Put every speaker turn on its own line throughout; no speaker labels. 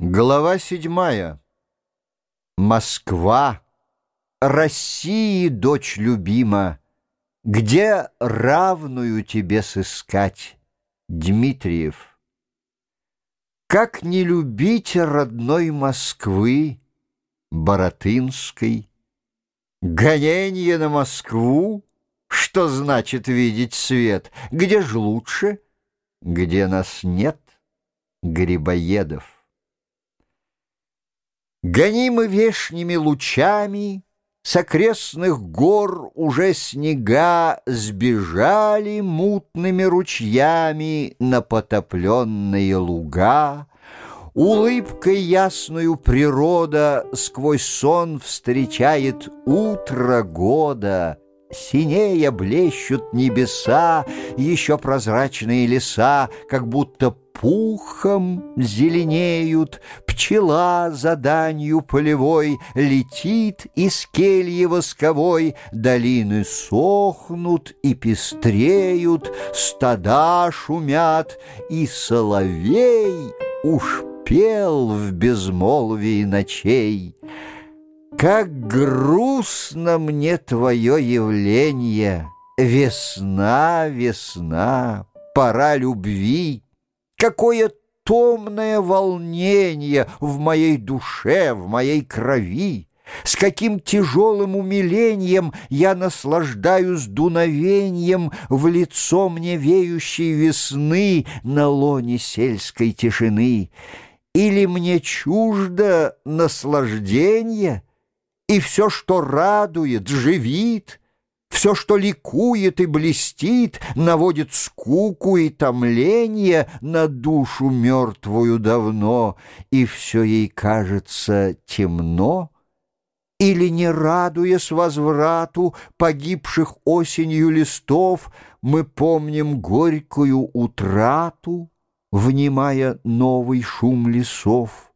Глава седьмая. Москва, России, дочь любима, Где равную тебе сыскать, Дмитриев? Как не любить родной Москвы, Баратынской? Гонение на Москву, что значит видеть свет? Где ж лучше, где нас нет, Грибоедов? Гонимы вешними лучами, С окрестных гор уже снега Сбежали мутными ручьями На потопленные луга. Улыбкой ясную природа Сквозь сон встречает утро года — Синея блещут небеса, Еще прозрачные леса, Как будто пухом зеленеют, Пчела за данью полевой Летит из кельи восковой, Долины сохнут и пестреют, Стада шумят, и соловей Уж пел в безмолвии ночей. Как грустно мне твое явление, Весна, весна, пора любви. Какое томное волнение В моей душе, в моей крови. С каким тяжелым умилением Я наслаждаюсь дуновением В лицо мне веющей весны На лоне сельской тишины. Или мне чуждо наслаждение — и все, что радует, живит, все, что ликует и блестит, наводит скуку и томление на душу мертвую давно, и все ей кажется темно. Или, не радуясь возврату погибших осенью листов, мы помним горькую утрату, внимая новый шум лесов.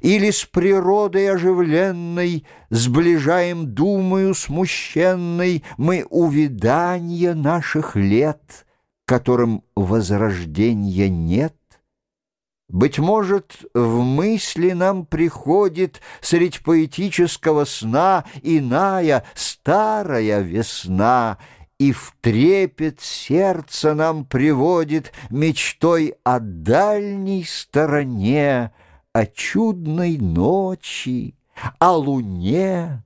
Или с природой оживленной Сближаем думаю смущенной Мы увиданье наших лет, Которым возрождения нет. Быть может, в мысли нам приходит Средь поэтического сна Иная старая весна, И в трепет сердце нам приводит Мечтой о дальней стороне, о чудной ночи, о луне,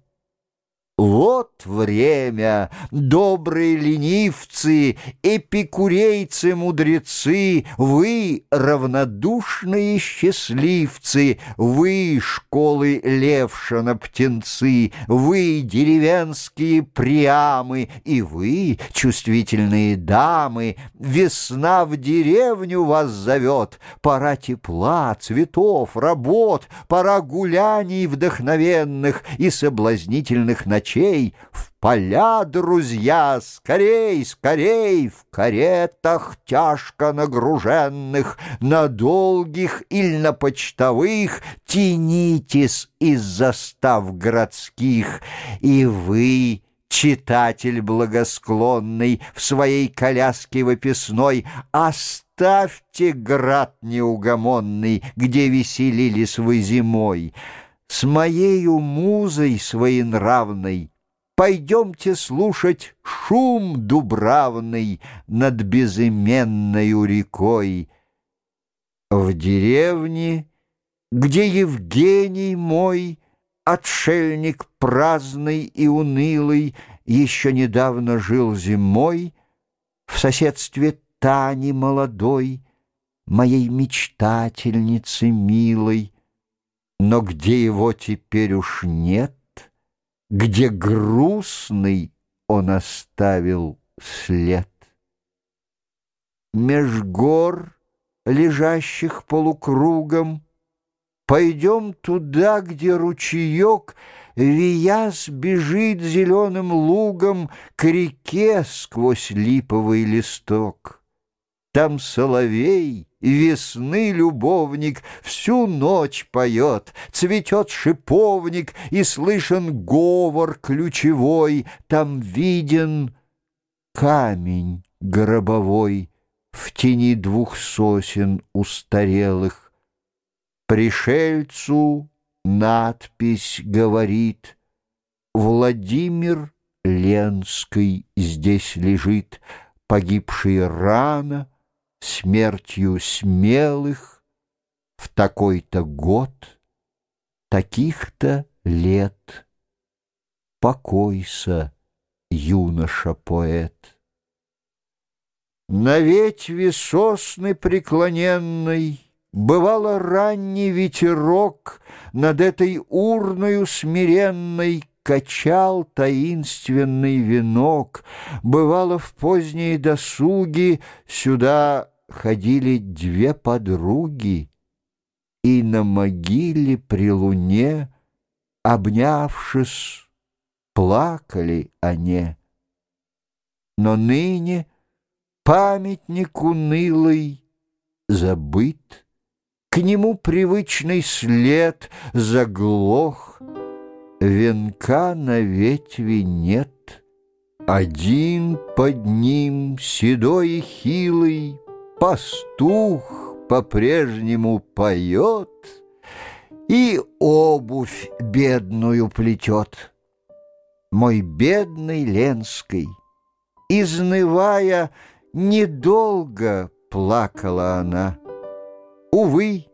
вот время, добрые ленивцы, эпикурейцы-мудрецы, Вы, равнодушные счастливцы, Вы, школы Левшина-птенцы, Вы, деревенские приамы, И вы, чувствительные дамы, Весна в деревню вас зовет, Пора тепла, цветов, работ, Пора гуляний вдохновенных И соблазнительных ночей, в поля, друзья, скорей, скорей, в каретах тяжко нагруженных, на долгих или на почтовых тянитесь из застав городских, и вы, читатель благосклонный, в своей коляске выписной, оставьте град неугомонный, где веселились вы зимой. С моею музой своенравной Пойдемте слушать шум дубравный Над безыменною рекой. В деревне, где Евгений мой, Отшельник праздный и унылый, Еще недавно жил зимой В соседстве Тани молодой, Моей мечтательницы милой, но где его теперь уж нет, Где грустный он оставил след. Меж гор, лежащих полукругом, Пойдем туда, где ручеек, Вияс бежит зеленым лугом К реке сквозь липовый листок. Там соловей — Весны любовник всю ночь поет, Цветет шиповник, и слышен говор ключевой, Там виден камень гробовой В тени двух сосен устарелых. Пришельцу надпись говорит «Владимир Ленский здесь лежит, погибший рано, смертью смелых, в такой-то год, таких-то лет. Покойся, юноша-поэт. На ветви сосны преклоненной Бывало ранний ветерок Над этой урною смиренной Качал таинственный венок. Бывало в поздние досуги Сюда ходили две подруги, И на могиле при луне, Обнявшись, плакали они. Но ныне памятник унылый забыт, К нему привычный след заглох, Венка на ветви нет, Один под ним седой и хилый Пастух по-прежнему поет И обувь бедную плетет. Мой бедный Ленский, изнывая, Недолго плакала она. Увы,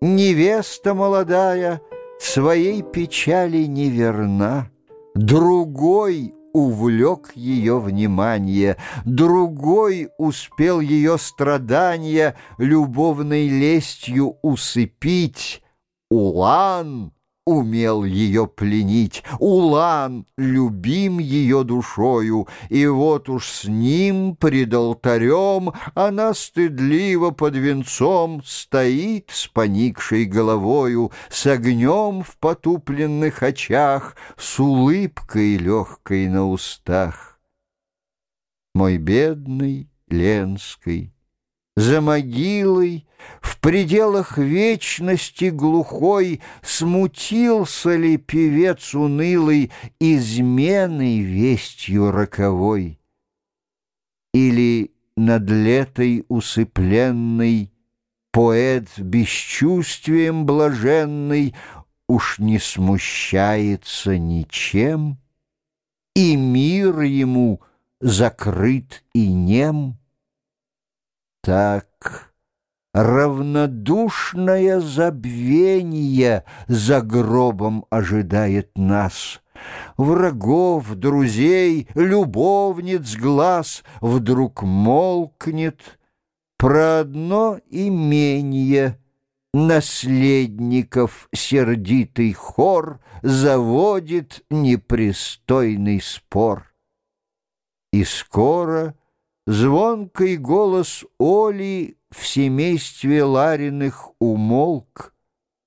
невеста молодая Своей печали неверна. Другой увлек ее внимание, Другой успел ее страдания Любовной лестью усыпить. Улан умел ее пленить. Улан любим ее душою, и вот уж с ним пред алтарем она стыдливо под венцом стоит с поникшей головою, с огнем в потупленных очах, с улыбкой легкой на устах. Мой бедный Ленский, за могилой, в пределах вечности глухой Смутился ли певец унылый Изменой вестью роковой? Или над летой усыпленный Поэт бесчувствием блаженный Уж не смущается ничем, И мир ему закрыт и нем? Так равнодушное забвение за гробом ожидает нас. Врагов, друзей, любовниц глаз вдруг молкнет. Про одно имение наследников сердитый хор заводит непристойный спор. И скоро Звонкий голос Оли в семействе Лариных умолк.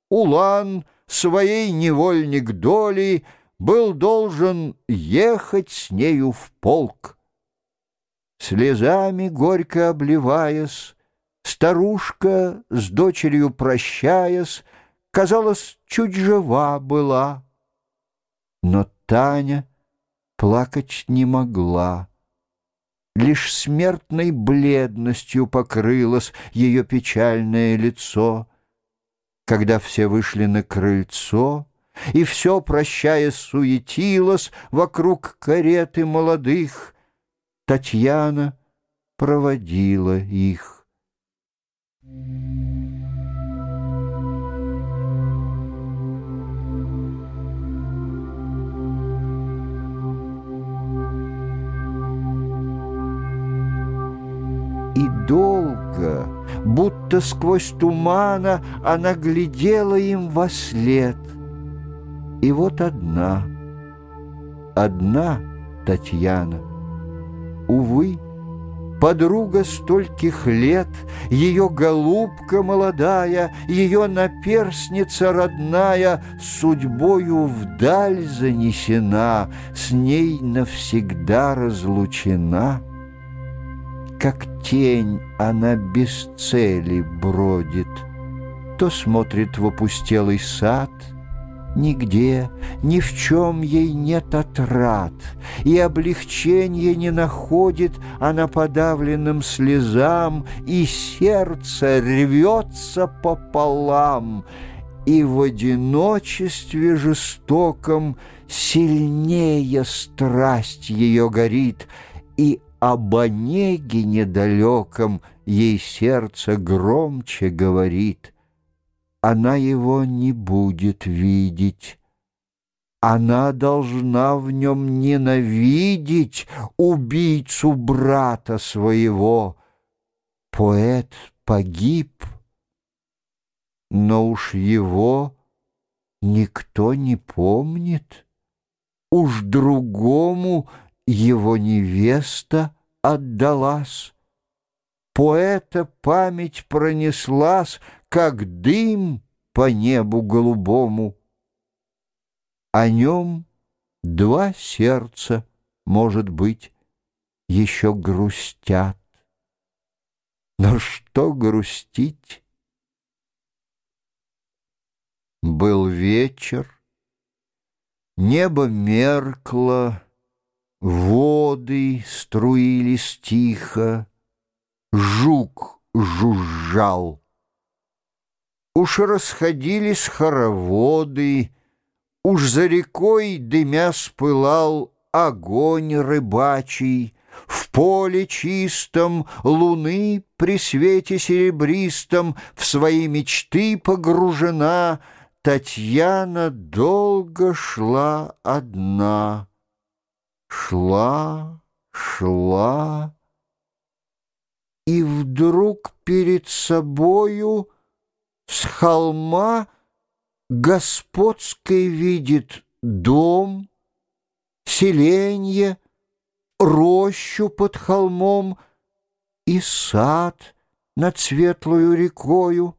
Улан своей невольник доли был должен ехать с нею в полк. Слезами горько обливаясь, Старушка, с дочерью прощаясь, Казалось, чуть жива была. Но Таня плакать не могла. Лишь смертной бледностью покрылось ее печальное лицо. Когда все вышли на крыльцо, и все, прощаясь, суетилось вокруг кареты молодых, Татьяна проводила их. Thank you. Долго, будто сквозь тумана, Она глядела им во след. И вот одна, одна Татьяна. Увы, подруга стольких лет, Ее голубка молодая, Ее наперсница родная Судьбою вдаль занесена, С ней навсегда разлучена. Как тень она без цели бродит, То смотрит в опустелый сад, Нигде, ни в чем ей нет отрад, И облегчения не находит Она подавленным слезам, И сердце рвется пополам, И в одиночестве жестоком Сильнее страсть ее горит, И об онеге недалеком Ей сердце громче говорит. Она его не будет видеть, она должна в нем ненавидеть убийцу брата своего. Поэт погиб, но уж его никто не помнит. Уж другому его невеста отдалась. Поэта память пронеслась, как дым по небу голубому. О нем два сердца, может быть, еще грустят. Но что грустить? Был вечер, небо меркло, воды струились тихо, жук жужжал. Уж расходились хороводы, Уж за рекой дымя спылал огонь рыбачий, В поле чистом луны при свете серебристом В свои мечты погружена, Татьяна долго шла одна. Шла, шла, и вдруг перед собою с холма господской видит дом, селенье, рощу под холмом и сад над светлую рекою.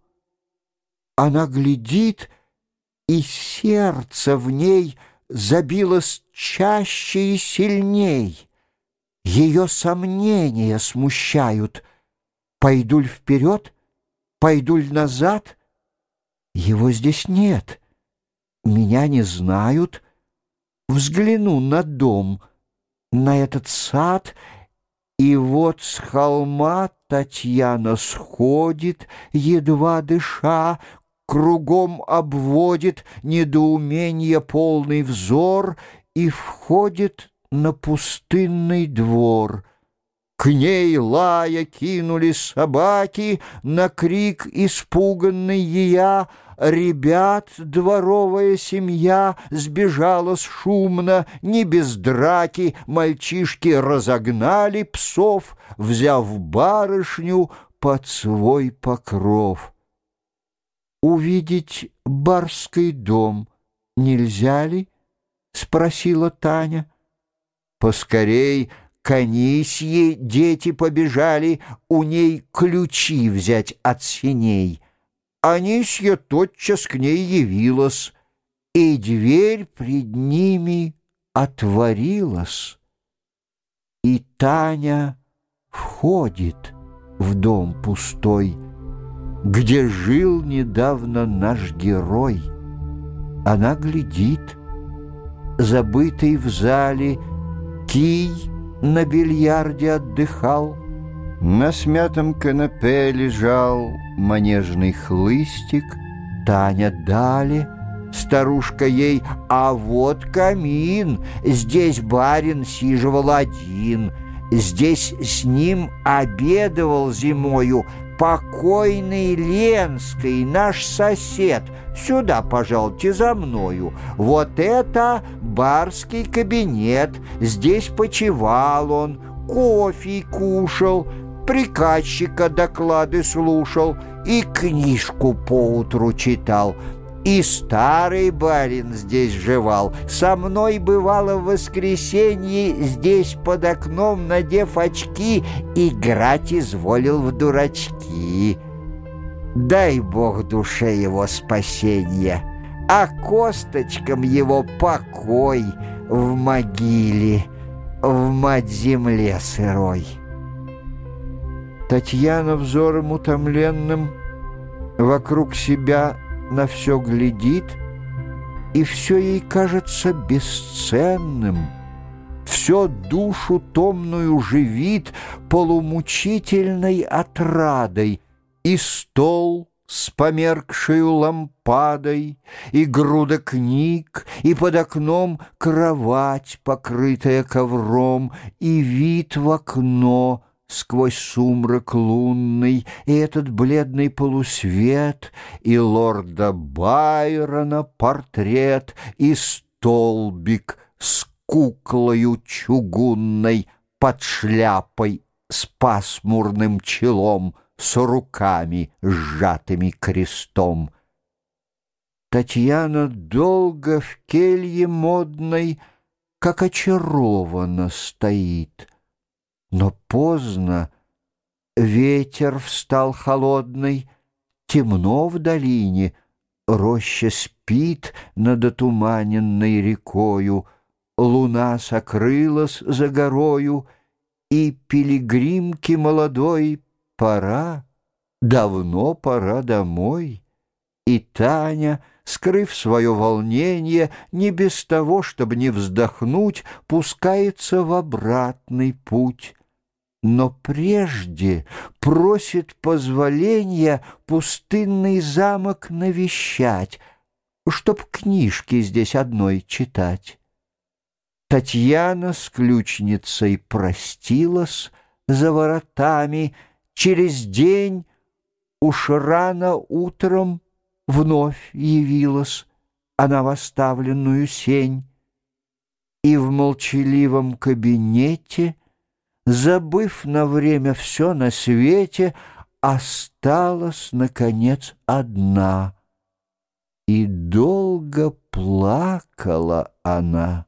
Она глядит, и сердце в ней забилось чаще и сильней. Ее сомнения смущают. Пойду ль вперед, пойду ль назад — его здесь нет. Меня не знают. Взгляну на дом, на этот сад, и вот с холма Татьяна сходит, едва дыша, кругом обводит недоумение полный взор и входит на пустынный двор. К ней лая кинулись собаки, На крик испуганный ея, Ребят дворовая семья Сбежалась шумно, не без драки, Мальчишки разогнали псов, Взяв барышню под свой покров. «Увидеть барский дом нельзя ли?» — спросила Таня. «Поскорей к Анисье дети побежали у ней ключи взять от синей. Анисья тотчас к ней явилась, и дверь пред ними отворилась. И Таня входит в дом пустой, где жил недавно наш герой. Она глядит, забытый в зале кий на бильярде отдыхал, На смятом канапе лежал манежный хлыстик, Таня дали, старушка ей, а вот камин, Здесь барин сиживал один, Здесь с ним обедывал зимою покойный Ленский, наш сосед. Сюда, пожалуйте, за мною. Вот это барский кабинет. Здесь почевал он, кофе кушал, приказчика доклады слушал и книжку поутру читал. И старый барин здесь жевал. Со мной бывало в воскресенье здесь под окном, надев очки, играть изволил в дурачки. Дай Бог душе его спасения, а косточкам его покой в могиле, в мать-земле сырой. Татьяна взором утомленным вокруг себя на все глядит, и все ей кажется бесценным, все душу томную живит полумучительной отрадой, и стол с померкшей лампадой, И груда книг, и под окном Кровать, покрытая ковром, И вид в окно — сквозь сумрак лунный, и этот бледный полусвет, и лорда Байрона портрет, и столбик с куклою чугунной под шляпой с пасмурным челом, с руками, сжатыми крестом. Татьяна долго в келье модной, как очарована стоит. Но поздно ветер встал холодный, темно в долине, роща спит над отуманенной рекою, луна сокрылась за горою, и пилигримке молодой пора, давно пора домой. И Таня, скрыв свое волнение, не без того, чтобы не вздохнуть, пускается в обратный путь. Но прежде просит позволения пустынный замок навещать, чтоб книжки здесь одной читать. Татьяна с ключницей простилась за воротами — Через день уж рано утром вновь явилась она в оставленную сень, и в молчаливом кабинете, забыв на время все на свете, осталась, наконец, одна. И долго плакала она.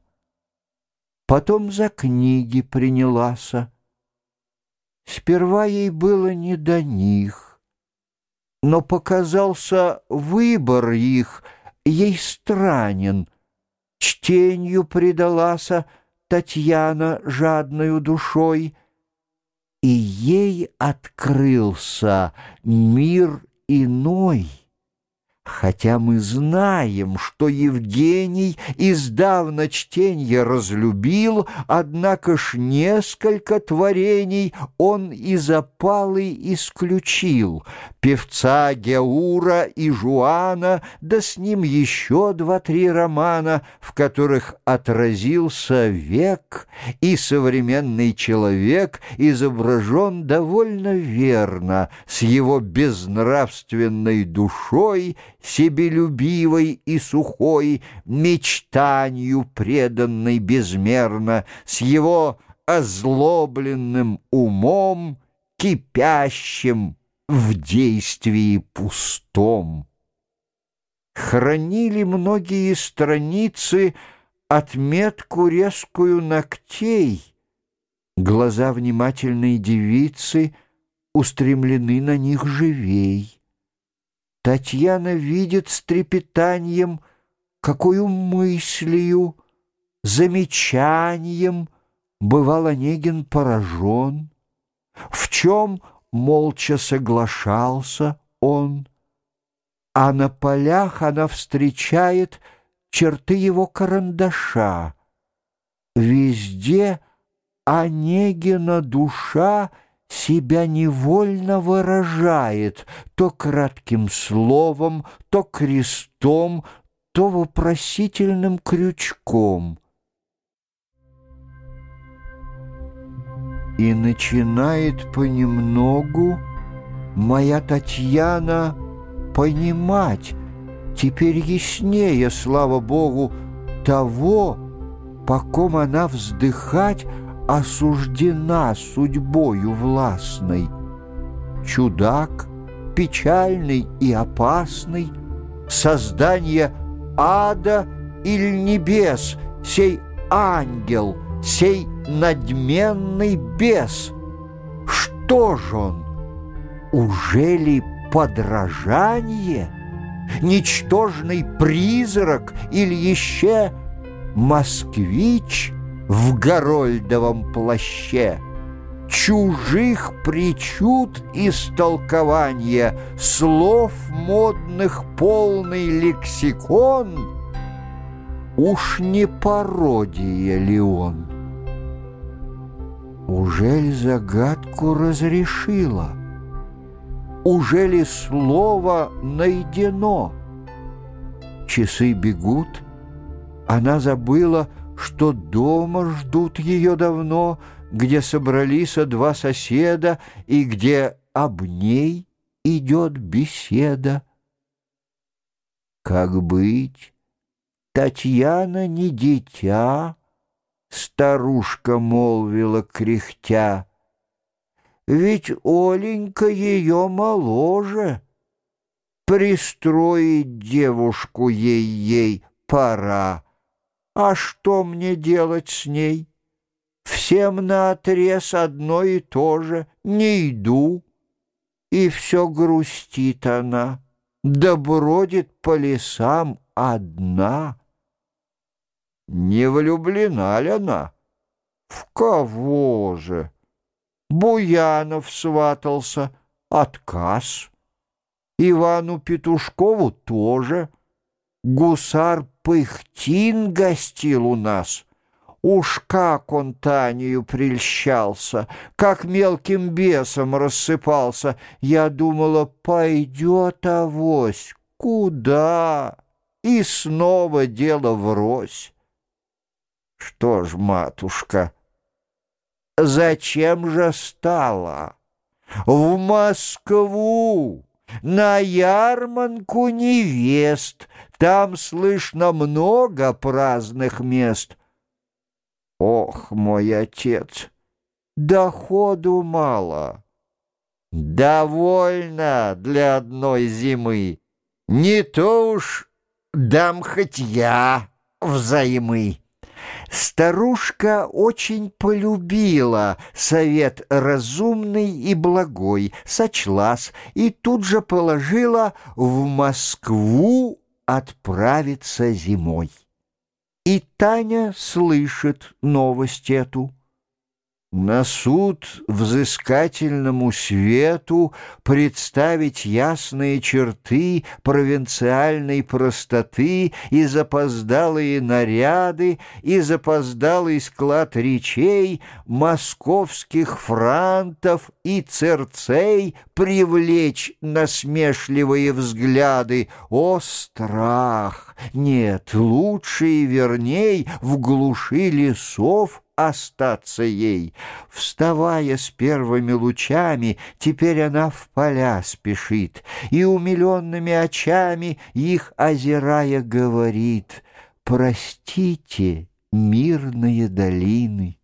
Потом за книги принялась, Сперва ей было не до них, но показался выбор их ей странен. Чтенью предалася Татьяна жадною душой, и ей открылся мир иной — Хотя мы знаем, что Евгений издавна чтенье разлюбил, Однако ж несколько творений он из опалы исключил. Певца Геура и Жуана, да с ним еще два-три романа, В которых отразился век, и современный человек Изображен довольно верно, с его безнравственной душой — себелюбивой и сухой, мечтанию преданной безмерно, с его озлобленным умом, кипящим в действии пустом. Хранили многие страницы отметку резкую ногтей, Глаза внимательной девицы устремлены на них живей. Татьяна видит с трепетанием, какую мыслью, замечанием бывал Онегин поражен, в чем молча соглашался он, а на полях она встречает черты его карандаша. Везде Онегина душа — себя невольно выражает то кратким словом, то крестом, то вопросительным крючком. И начинает понемногу моя Татьяна понимать, теперь яснее, слава Богу, того, по ком она вздыхать осуждена судьбою властной. Чудак, печальный и опасный, создание ада или небес, сей ангел, сей надменный бес. Что ж он? Уже ли подражание? Ничтожный призрак или еще москвич — в горольдовом плаще, чужих причуд истолкования, слов модных полный лексикон, уж не пародия ли он? Ужель загадку разрешила? Уже ли слово найдено? Часы бегут, она забыла, что дома ждут ее давно, где собрались два соседа и где об ней идет беседа. Как быть? Татьяна не дитя, Старушка молвила кряхтя. Ведь Оленька ее моложе. Пристроить девушку ей-ей пора. А что мне делать с ней? Всем наотрез одно и то же. Не иду. И все грустит она, да бродит по лесам одна. Не влюблена ли она? В кого же? Буянов сватался, отказ. Ивану Петушкову тоже. Гусар Пыхтин гостил у нас. Уж как он Танею прельщался, как мелким бесом рассыпался. Я думала, пойдет авось. Куда? И снова дело врозь. Что ж, матушка, Зачем же стала? В Москву, на ярманку невест, Там слышно много праздных мест. Ох, мой отец, доходу мало. Довольно для одной зимы. Не то уж дам хоть я взаймы. Старушка очень полюбила совет разумный и благой, сочлась и тут же положила в Москву отправиться зимой. И Таня слышит новость эту. На суд взыскательному свету представить ясные черты провинциальной простоты и запоздалые наряды, и запоздалый склад речей, московских франтов и церцей привлечь насмешливые взгляды. О, страх! Нет, лучше и верней в глуши лесов остаться ей. Вставая с первыми лучами, теперь она в поля спешит, и умиленными очами их озирая говорит «Простите, мирные долины,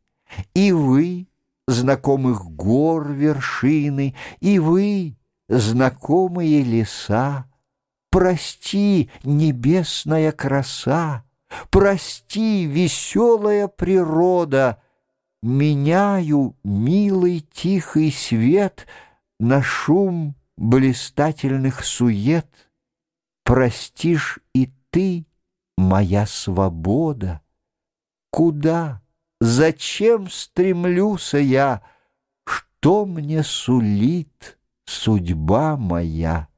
и вы, знакомых гор вершины, и вы, знакомые леса, прости, небесная краса». Прости, веселая природа, Меняю милый тихий свет На шум блистательных сует. Простишь и ты, моя свобода. Куда, зачем стремлюся я, Что мне сулит судьба моя?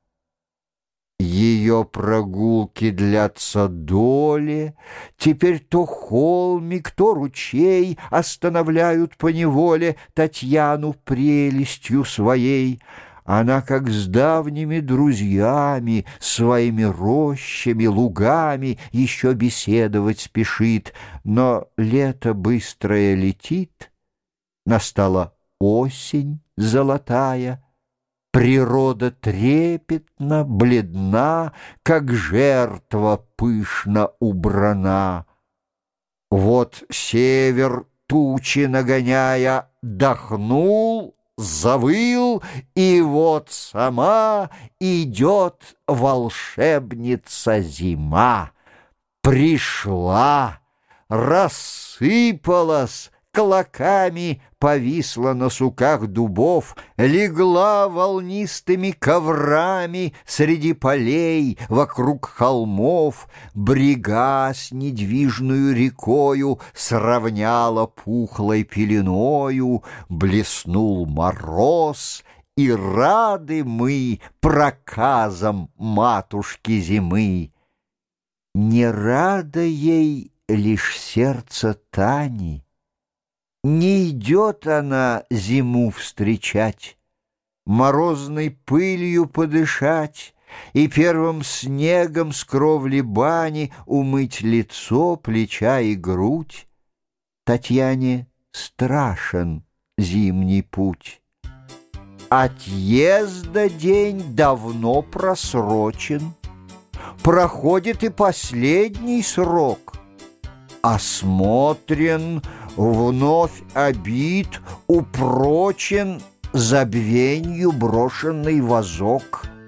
Ее прогулки длятся доли, Теперь то холмик, то ручей Останавливают по неволе Татьяну прелестью своей. Она, как с давними друзьями, Своими рощами, лугами Еще беседовать спешит, Но лето быстрое летит, Настала осень золотая — Природа трепетна, бледна, Как жертва пышно убрана. Вот север, тучи нагоняя, Дохнул, завыл, И вот сама идет волшебница зима. Пришла, рассыпалась, клоками повисла на суках дубов, легла волнистыми коврами среди полей вокруг холмов, брега с недвижную рекою сравняла пухлой пеленою, блеснул мороз — и рады мы проказам матушки зимы. Не рада ей лишь сердце Тани, не идет она зиму встречать, морозной пылью подышать и первым снегом с кровли бани умыть лицо, плеча и грудь. Татьяне страшен зимний путь. Отъезда день давно просрочен, Проходит и последний срок. Осмотрен, вновь обид, упрочен Забвенью брошенный вазок —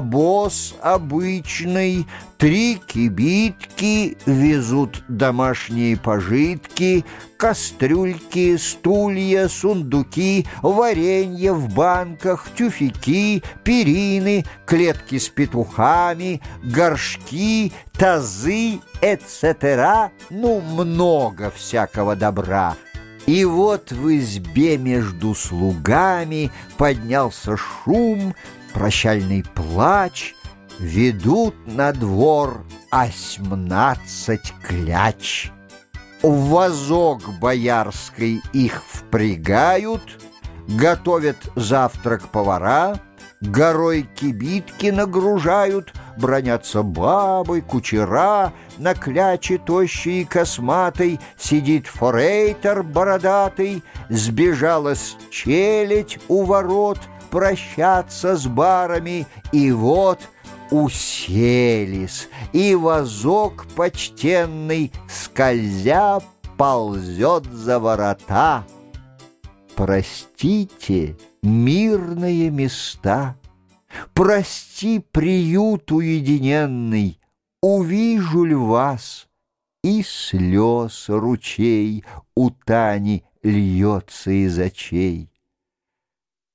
босс обычный, три кибитки везут домашние пожитки, кастрюльки, стулья, сундуки, варенье в банках, тюфяки, перины, клетки с петухами, горшки, тазы, etc. Ну, много всякого добра. И вот в избе между слугами поднялся шум, прощальный плач Ведут на двор осьмнадцать кляч. В вазок боярской их впрягают, Готовят завтрак повара, Горой кибитки нагружают, Бронятся бабы, кучера, На кляче тощей и косматой Сидит форейтер бородатый, Сбежалась челядь у ворот — прощаться с барами, и вот уселись, и возок почтенный, скользя, ползет за ворота. Простите, мирные места, Прости, приют уединенный, Увижу ли вас, и слез ручей У Тани льется из очей.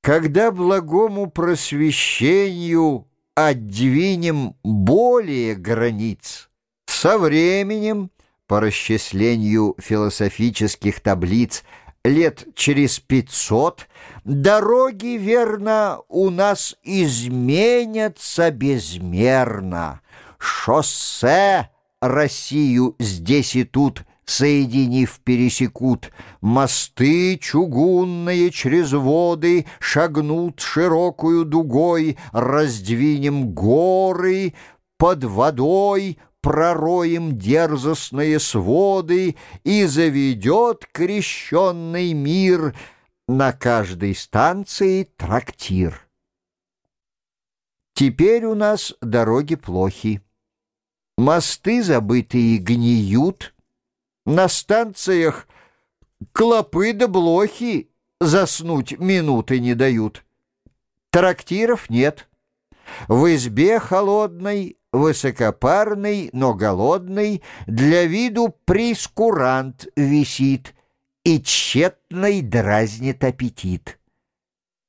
Когда благому просвещению отдвинем более границ, со временем, по расчислению философических таблиц, лет через пятьсот, дороги, верно, у нас изменятся безмерно. Шоссе Россию здесь и тут соединив, пересекут. Мосты чугунные через воды шагнут широкую дугой, раздвинем горы под водой, пророем дерзостные своды и заведет крещенный мир на каждой станции трактир. Теперь у нас дороги плохи. Мосты забытые гниют, на станциях клопы да блохи заснуть минуты не дают. Трактиров нет. В избе холодной, высокопарный, но голодный, для виду прискурант висит и тщетный дразнит аппетит.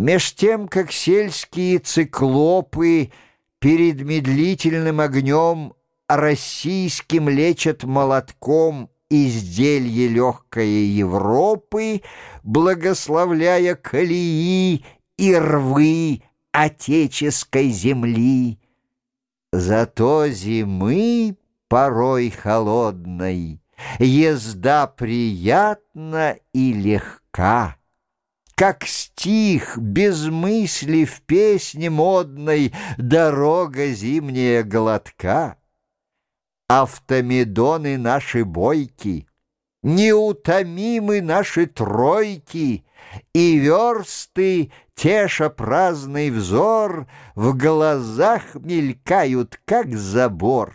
Меж тем, как сельские циклопы перед медлительным огнем российским лечат молотком изделие легкое Европы, благословляя колеи и рвы отеческой земли. Зато зимы порой холодной езда приятна и легка. Как стих без мысли в песне модной Дорога зимняя глотка. Автомедоны наши бойки, Неутомимы наши тройки, И версты, теша праздный взор, В глазах мелькают, как забор.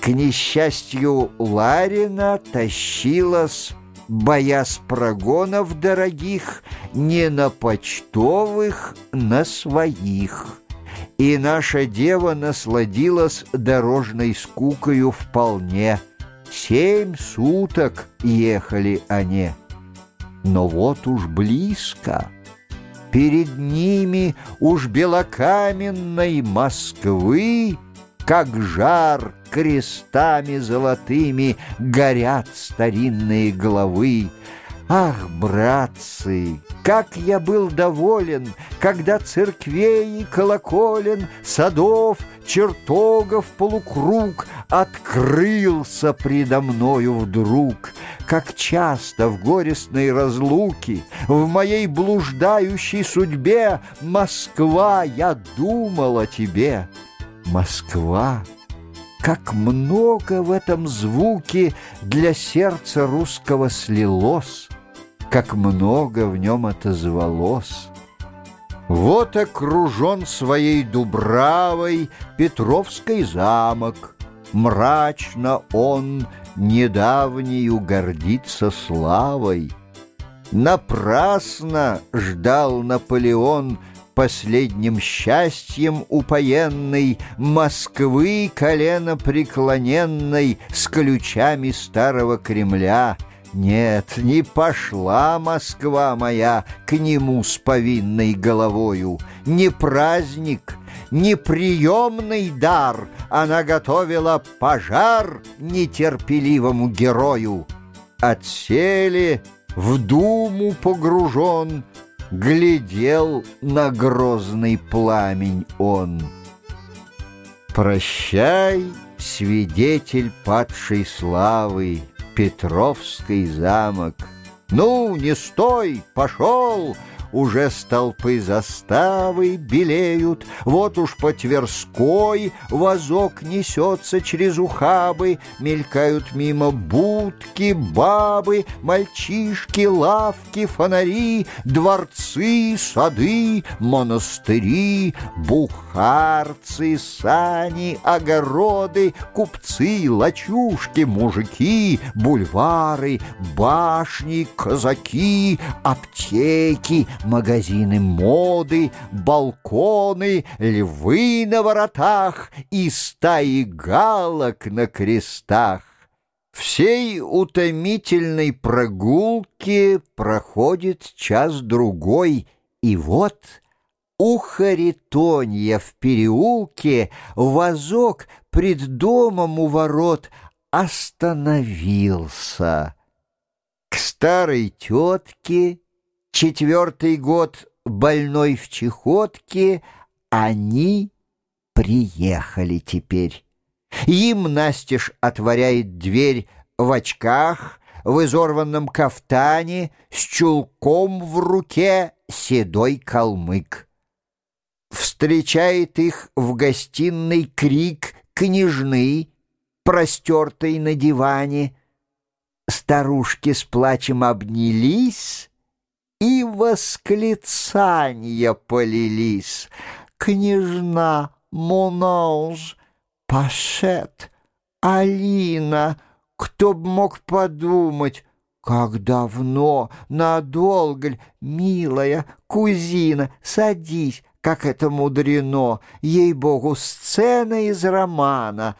К несчастью Ларина тащилась, Боясь прогонов дорогих, Не на почтовых, на своих. И наша дева насладилась дорожной скукою вполне. Семь суток ехали они. Но вот уж близко. Перед ними уж белокаменной Москвы, Как жар крестами золотыми Горят старинные головы. Ах, братцы, как я был доволен, когда церквей и колоколен, садов, чертогов полукруг Открылся предо мною вдруг, Как часто в горестной разлуке, В моей блуждающей судьбе, Москва, я думал о тебе. Москва, как много в этом звуке Для сердца русского слилось, Как много в нем отозвалось. Вот окружен своей дубравой Петровский замок. Мрачно он недавнею гордится славой. Напрасно ждал Наполеон Последним счастьем упоенной Москвы колено преклоненной С ключами старого Кремля — нет, не пошла Москва моя к нему с повинной головою. Не праздник, не приемный дар, она готовила пожар нетерпеливому герою. Отсели, в думу погружен, глядел на грозный пламень он. Прощай, свидетель падшей славы, Петровский замок. «Ну, не стой, пошел!» Уже столпы заставы белеют, Вот уж по Тверской Возок несется через ухабы, Мелькают мимо будки, бабы, Мальчишки, лавки, фонари, Дворцы, сады, монастыри, Бухарцы, сани, огороды, Купцы, лачушки, мужики, Бульвары, башни, казаки, Аптеки, магазины моды, балконы, львы на воротах и стаи галок на крестах. Всей утомительной прогулки проходит час-другой, и вот у Харитонья в переулке вазок пред домом у ворот остановился. К старой тетке Четвертый год больной в чехотке, они приехали теперь. Им Настеж отворяет дверь в очках, в изорванном кафтане, с чулком в руке седой калмык. Встречает их в гостиной крик княжны, простертой на диване. Старушки с плачем обнялись, и восклицания полились. Княжна, Монанж, Пашет, Алина, кто б мог подумать, как давно, надолго ль, милая кузина, садись, как это мудрено, ей-богу, сцена из романа.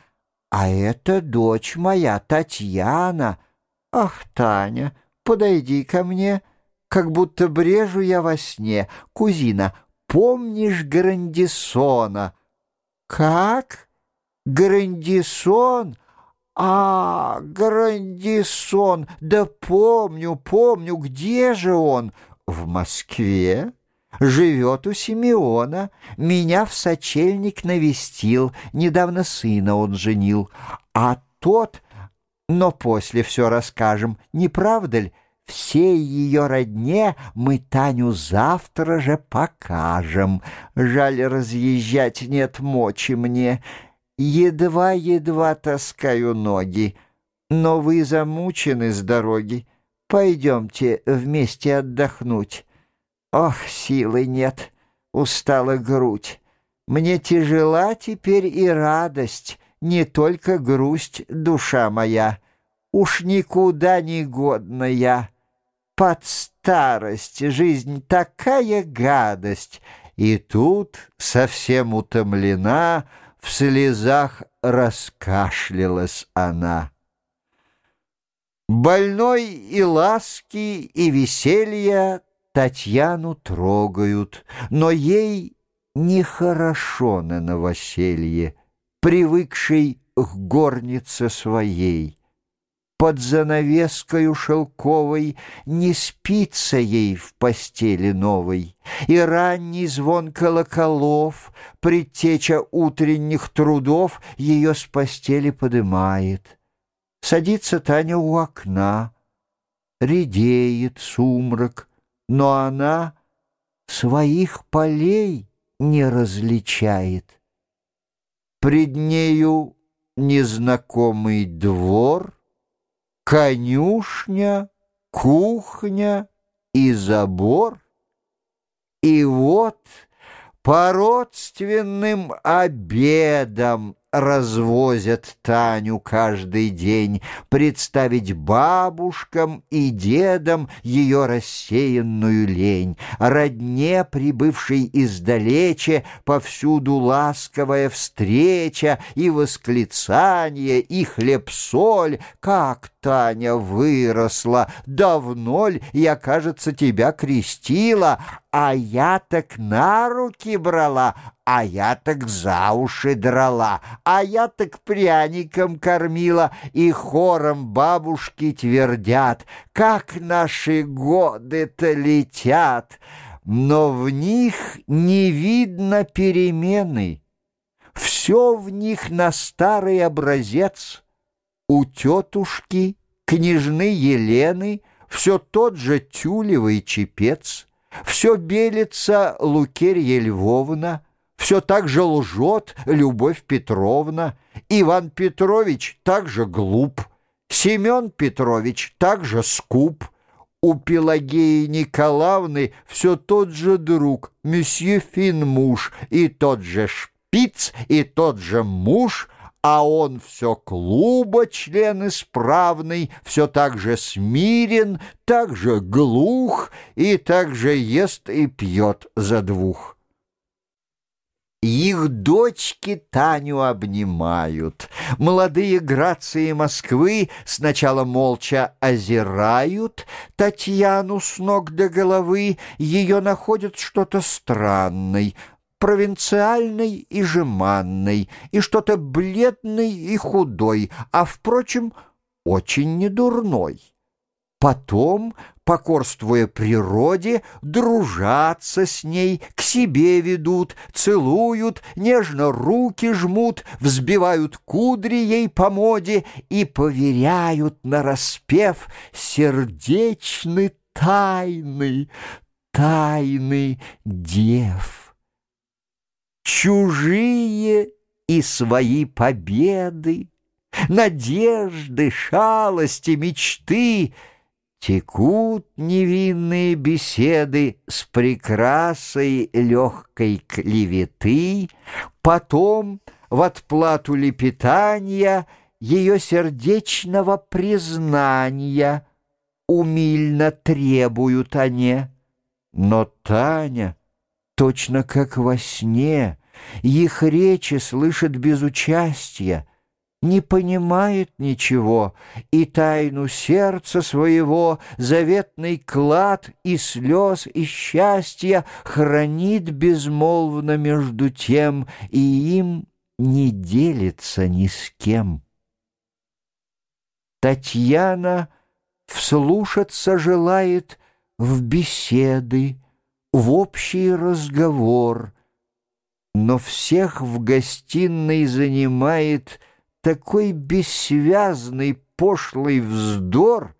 А это дочь моя, Татьяна. Ах, Таня, подойди ко мне, — как будто брежу я во сне. Кузина, помнишь Грандисона? Как? Грандисон? А, Грандисон, да помню, помню, где же он? В Москве. Живет у Симеона. Меня в сочельник навестил. Недавно сына он женил. А тот... Но после все расскажем, не правда ли? Всей ее родне мы Таню завтра же покажем. Жаль, разъезжать нет мочи мне. Едва-едва таскаю ноги. Но вы замучены с дороги. Пойдемте вместе отдохнуть. Ох, силы нет, устала грудь. Мне тяжела теперь и радость, не только грусть, душа моя. Уж никуда не годна я под старость жизнь такая гадость. И тут, совсем утомлена, в слезах раскашлялась она. Больной и ласки, и веселья Татьяну трогают, но ей нехорошо на новоселье, привыкшей к горнице своей. Под занавескою шелковой Не спится ей в постели новой, И ранний звон колоколов, Предтеча утренних трудов, Ее с постели подымает. Садится Таня у окна, Редеет сумрак, но она Своих полей не различает. Пред нею незнакомый двор, конюшня, кухня и забор. И вот по родственным обедам развозят Таню каждый день, представить бабушкам и дедам ее рассеянную лень, родне, прибывшей издалече, повсюду ласковая встреча и восклицание, и хлеб-соль, как Таня выросла, давно ль я, кажется, тебя крестила, а я так на руки брала, а я так за уши драла, а я так пряником кормила, и хором бабушки твердят, как наши годы-то летят. Но в них не видно перемены, все в них на старый образец. У тетушки, княжны Елены, все тот же тюлевый чепец, все белится Лукерья Львовна, все так же лжет Любовь Петровна, Иван Петрович также глуп, Семен Петрович также скуп, у Пелагеи Николаевны все тот же друг, месье Финмуш, и тот же шпиц, и тот же муж, а он все клуба член исправный, все так же смирен, так же глух и так же ест и пьет за двух. Их дочки Таню обнимают. Молодые грации Москвы сначала молча озирают Татьяну с ног до головы, ее находят что-то странной, провинциальной и жеманной, и что-то бледной и худой, а, впрочем, очень недурной. Потом, покорствуя природе, дружатся с ней, к себе ведут, целуют, нежно руки жмут, взбивают кудри ей по моде и поверяют на распев сердечны тайны, тайны дев. Чужие и свои победы, надежды, шалости, мечты — Текут невинные беседы с прекрасой легкой клеветы, Потом в отплату лепетания Ее сердечного признания Умильно требуют они. Но Таня, точно как во сне, Их речи слышит без участия, не понимает ничего, и тайну сердца своего, заветный клад и слез, и счастья хранит безмолвно между тем, и им не делится ни с кем. Татьяна вслушаться желает в беседы, в общий разговор, но всех в гостиной занимает — такой бессвязный пошлый вздор,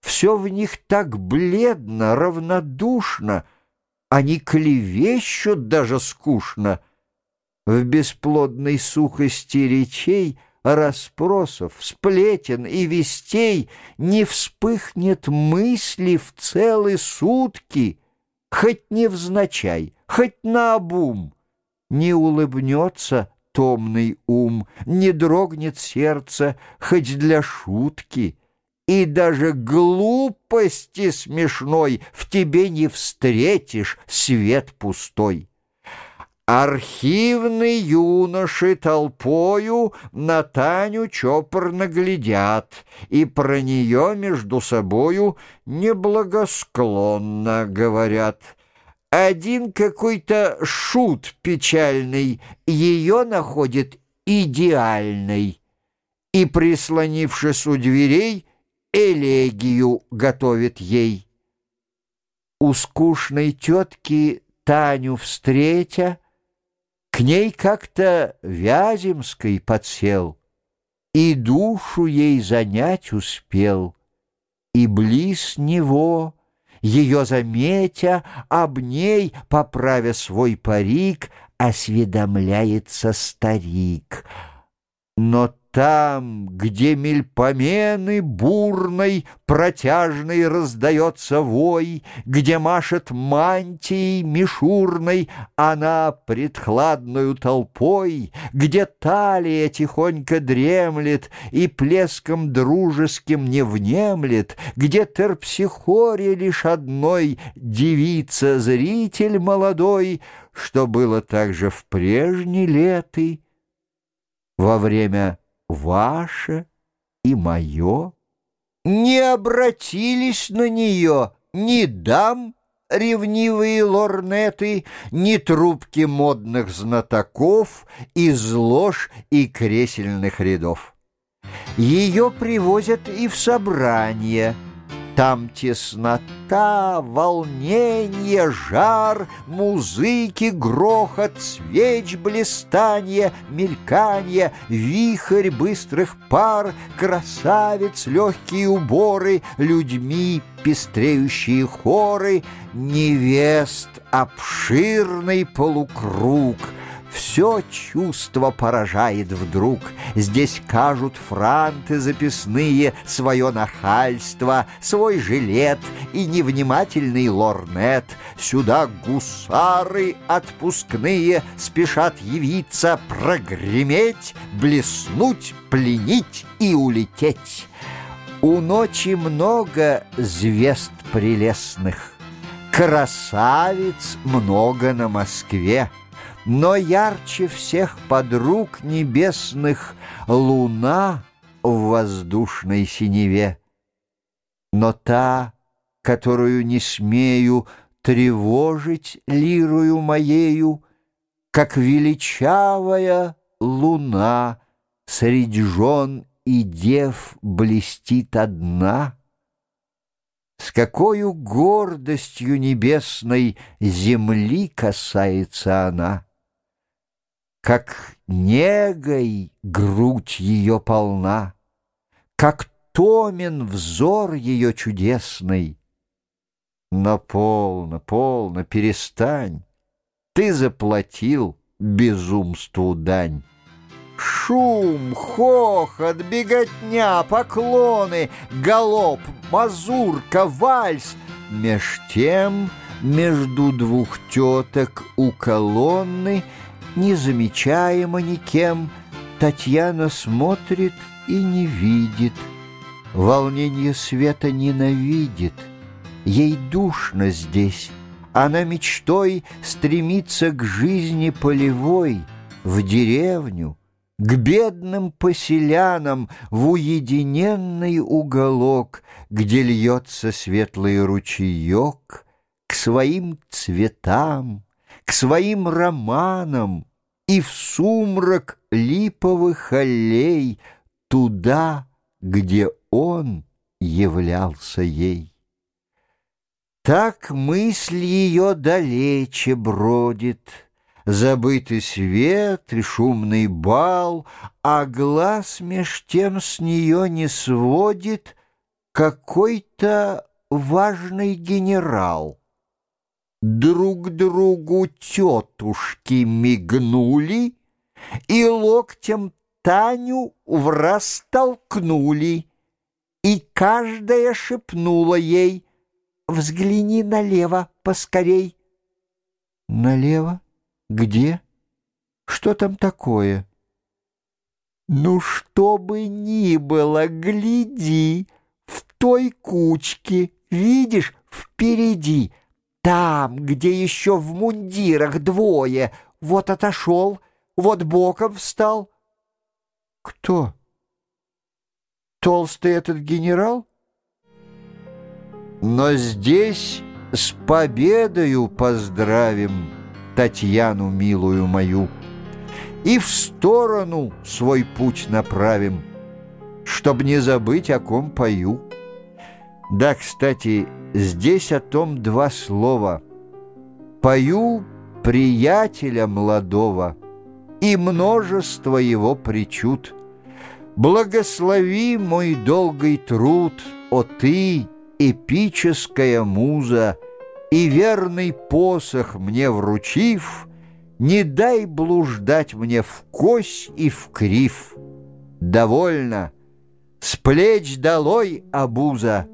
все в них так бледно, равнодушно, они клевещут даже скучно. В бесплодной сухости речей, расспросов, сплетен и вестей не вспыхнет мысли в целые сутки, хоть невзначай, хоть наобум, не улыбнется томный ум, не дрогнет сердце, хоть для шутки, и даже глупости смешной в тебе не встретишь свет пустой. Архивные юноши толпою на Таню чопорно глядят и про нее между собою неблагосклонно говорят — один какой-то шут печальный ее находит идеальной. и, прислонившись у дверей, элегию готовит ей. У скучной тетки Таню встретя, к ней как-то Вяземской подсел и душу ей занять успел, и близ него, ее заметя, об ней, поправя свой парик, осведомляется старик. Но там, где мельпомены бурной, протяжный раздается вой, Где машет мантией мишурной она пред хладною толпой, Где талия тихонько дремлет и плеском дружеским не внемлет, Где терпсихоре лишь одной девица-зритель молодой, Что было также в прежние леты, во время ваше и мое. Не обратились на нее ни дам, ревнивые лорнеты, ни трубки модных знатоков из лож и кресельных рядов. Ее привозят и в собрания — там теснота, волнение, жар, Музыки, грохот, свеч, блистанье, Мельканье, вихрь быстрых пар, Красавец, легкие уборы, Людьми пестреющие хоры, Невест обширный полукруг — все чувство поражает вдруг. Здесь кажут франты записные свое нахальство, свой жилет и невнимательный лорнет. Сюда гусары отпускные спешат явиться, прогреметь, блеснуть, пленить и улететь. У ночи много звезд прелестных, красавиц много на Москве. Но ярче всех подруг небесных Луна в воздушной синеве. Но та, которую не смею Тревожить лирую моею, Как величавая луна Средь жен и дев блестит одна — с какой гордостью небесной земли касается она. Как негой грудь ее полна, Как томен взор ее чудесный. Но полно, полно, перестань, Ты заплатил безумству дань. Шум, хохот, беготня, поклоны, галоп, мазурка, вальс. Меж тем между двух теток у колонны — не замечаемо никем, Татьяна смотрит и не видит, Волнение света ненавидит, Ей душно здесь, она мечтой Стремится к жизни полевой, В деревню, к бедным поселянам В уединенный уголок, Где льется светлый ручеек, К своим цветам, к своим романам и в сумрак липовых аллей туда, где он являлся ей. Так мысль ее далече бродит, Забытый свет и шумный бал, А глаз меж тем с нее не сводит Какой-то важный генерал. Друг другу тетушки мигнули И локтем Таню в раз толкнули, И каждая шепнула ей «Взгляни налево поскорей». «Налево? Где? Что там такое?» «Ну, что бы ни было, гляди, в той кучке, видишь, впереди». Там, где еще в мундирах двое, вот отошел, вот боком встал. Кто? Толстый этот генерал? Но здесь с победою поздравим Татьяну милую мою И в сторону свой путь направим. чтоб не забыть, о ком пою. Да, кстати, здесь о том два слова. Пою приятеля молодого и множество его причуд. Благослови мой долгий труд, о ты, эпическая муза, и верный посох мне вручив, не дай блуждать мне в кось и в крив. Довольно, с плеч долой обуза,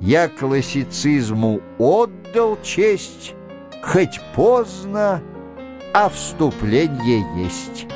я классицизму отдал честь, хоть поздно, а вступление есть».